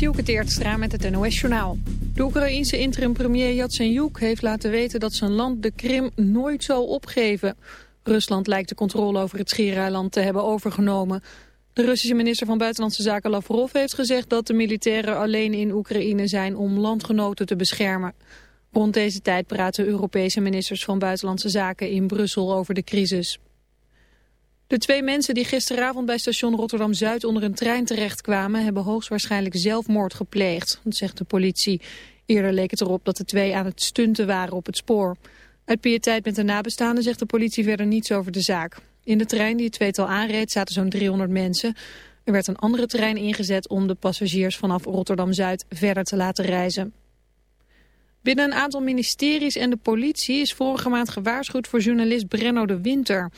Dielke Teertstra met het NOS-journaal. De Oekraïense interim-premier Yatsenyuk heeft laten weten dat zijn land de Krim nooit zal opgeven. Rusland lijkt de controle over het Schiereiland te hebben overgenomen. De Russische minister van Buitenlandse Zaken Lavrov heeft gezegd dat de militairen alleen in Oekraïne zijn om landgenoten te beschermen. Rond deze tijd praten Europese ministers van Buitenlandse Zaken in Brussel over de crisis. De twee mensen die gisteravond bij station Rotterdam-Zuid onder een trein terechtkwamen... hebben hoogstwaarschijnlijk zelfmoord gepleegd, zegt de politie. Eerder leek het erop dat de twee aan het stunten waren op het spoor. Uit pietijd met de nabestaanden zegt de politie verder niets over de zaak. In de trein die het tweetal aanreed zaten zo'n 300 mensen. Er werd een andere trein ingezet om de passagiers vanaf Rotterdam-Zuid verder te laten reizen. Binnen een aantal ministeries en de politie is vorige maand gewaarschuwd voor journalist Brenno de Winter.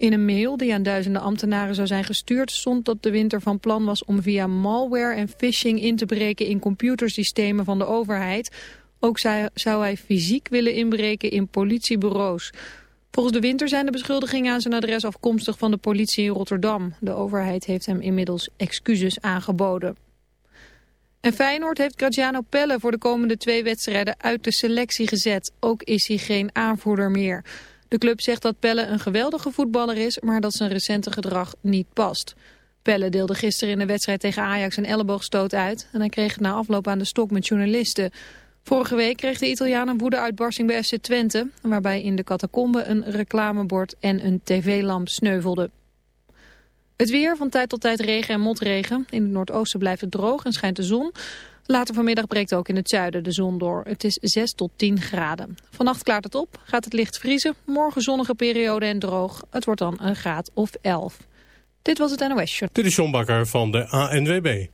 In een mail die aan duizenden ambtenaren zou zijn gestuurd stond dat de Winter van plan was om via malware en phishing in te breken in computersystemen van de overheid. Ook zou hij fysiek willen inbreken in politiebureaus. Volgens de Winter zijn de beschuldigingen aan zijn adres afkomstig van de politie in Rotterdam. De overheid heeft hem inmiddels excuses aangeboden. En Feyenoord heeft Graziano Pelle voor de komende twee wedstrijden uit de selectie gezet. Ook is hij geen aanvoerder meer. De club zegt dat Pelle een geweldige voetballer is, maar dat zijn recente gedrag niet past. Pelle deelde gisteren in de wedstrijd tegen Ajax een elleboogstoot uit... en hij kreeg het na afloop aan de stok met journalisten. Vorige week kreeg de Italiaan een woedeuitbarsting bij FC Twente... waarbij in de catacombe een reclamebord en een tv-lamp sneuvelden. Het weer, van tijd tot tijd regen en motregen. In het noordoosten blijft het droog en schijnt de zon. Later vanmiddag breekt ook in het zuiden de zon door. Het is 6 tot 10 graden. Vannacht klaart het op, gaat het licht vriezen. Morgen zonnige periode en droog. Het wordt dan een graad of 11. Dit was het NOS Show. Dit is John Bakker van de ANWB.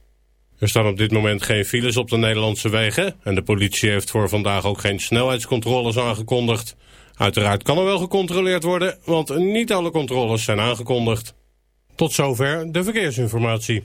Er staan op dit moment geen files op de Nederlandse wegen... en de politie heeft voor vandaag ook geen snelheidscontroles aangekondigd. Uiteraard kan er wel gecontroleerd worden, want niet alle controles zijn aangekondigd. Tot zover de verkeersinformatie.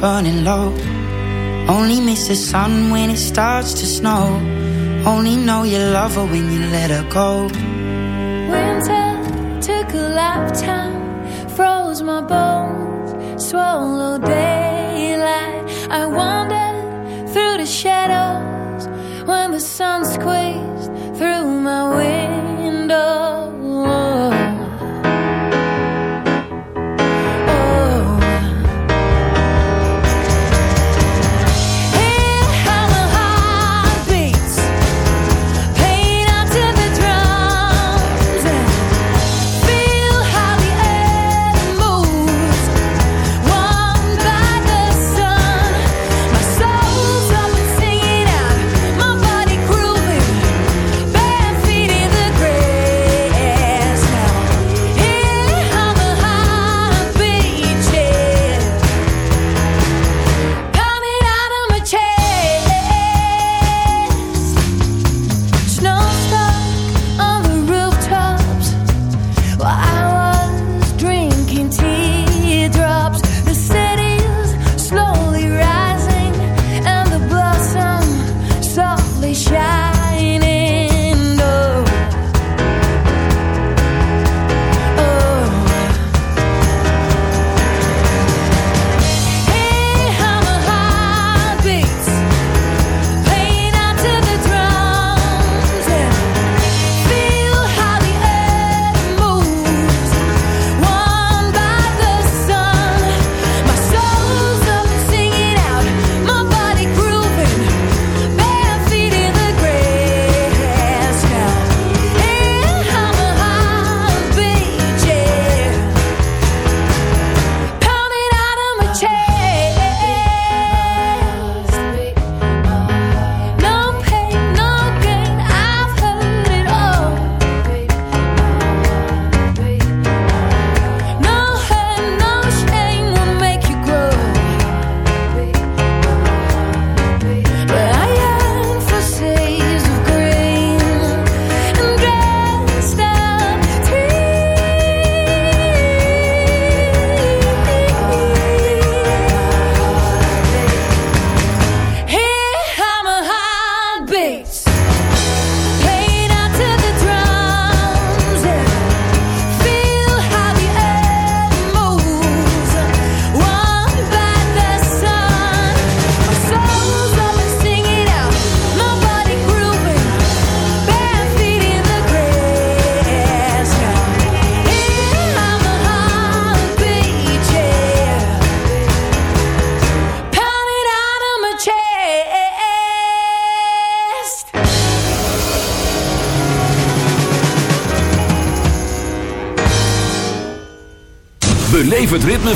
burning low only miss the sun when it starts to snow. Only know you love her when you let her go. Winter took a lifetime, froze my bones, swallowed daylight. I wandered through the shadows when the sun squeezed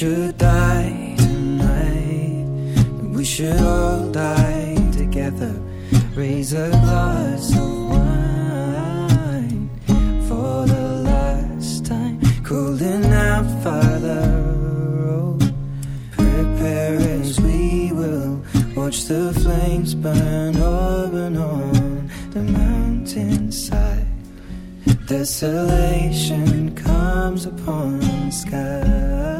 should die tonight, we should all die together. Raise a glass of wine for the last time. Cooling out, Father. Oh, prepare as we will watch the flames burn over and on the mountainside. Desolation comes upon the sky.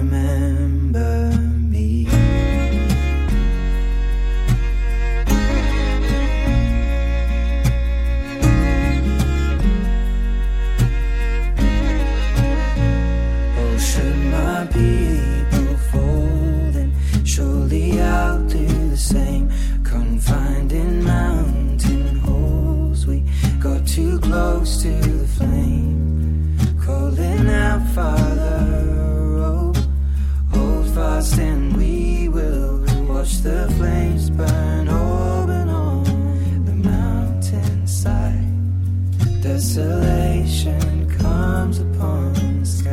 Desolation comes upon the sky.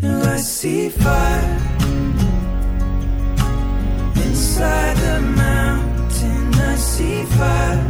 Now I see fire inside the mountain. I see fire